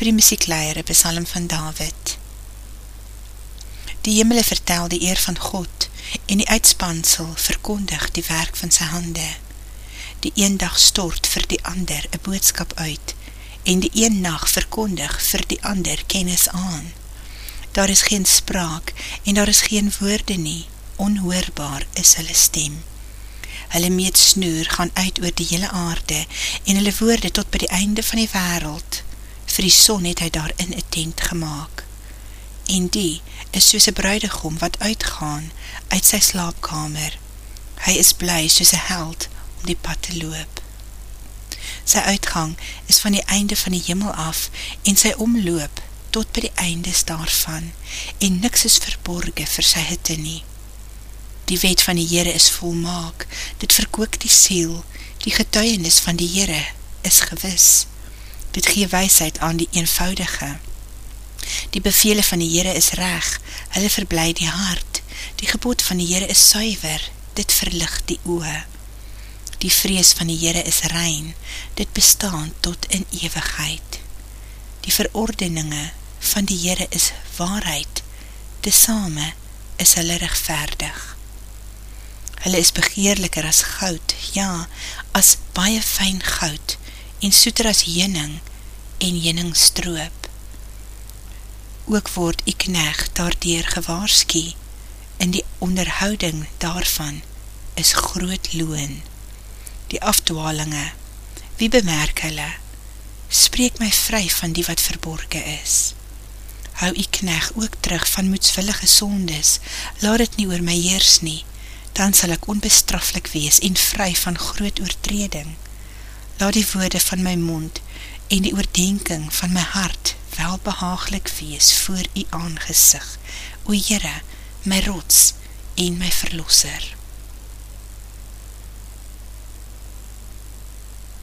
vir die muziekleier, besalm van David. Die jimmele vertel die eer van God en die uitspansel verkondig die werk van sy hande. Die een dag stort vir die ander een boodskap uit en die een nacht verkondig vir die ander kennis aan. Daar is geen spraak en daar is geen woorde nie, onhoorbaar is hulle stem. Hulle meet snoer gaan uit oor die hele aarde en hulle woorde tot by die einde van die wereld. Vir die son het hy daarin een tent gemaakt. En die is soos een bruidegom wat uitgaan uit sy slaapkamer. Hy is bly soos een held om die pad te loop. Sy uitgang is van die einde van die jimmel af en sy omloop tot by die eindes daarvan en niks is verborge vir sy hitte nie. Die wet van die Heere is volmaak, dit verkook die siel, die getuienis van die Heere is gewis. Dit gee weisheid aan die eenvoudige. Die bevele van die Heere is reg, hulle verblij die hart. Die gebod van die Heere is suiver, dit verlicht die oe. Die vrees van die Heere is rein, dit bestaan tot in ewigheid. Die verordeninge van die Heere is waarheid, te same is hulle rechtvaardig. Hulle is begeerliker as goud, ja, as baie fijn goud, en soeter as jening, en jening stroop. Ook word die knecht daardier gewaarski, en die onderhouding daarvan is groot loon. Die afdwalinge, wie bemerk hulle? Spreek my vry van die wat verborge is. Hou die knecht ook terug van moedsvillige sondes, laat het nie oor my heers nie, dan sal ek onbestraflik wees en vry van groot oortreding. Laat die woorde van my mond en die oordenking van my hart wel behaaglik wees voor u aangezig, o Heere, my rots en my verlosser.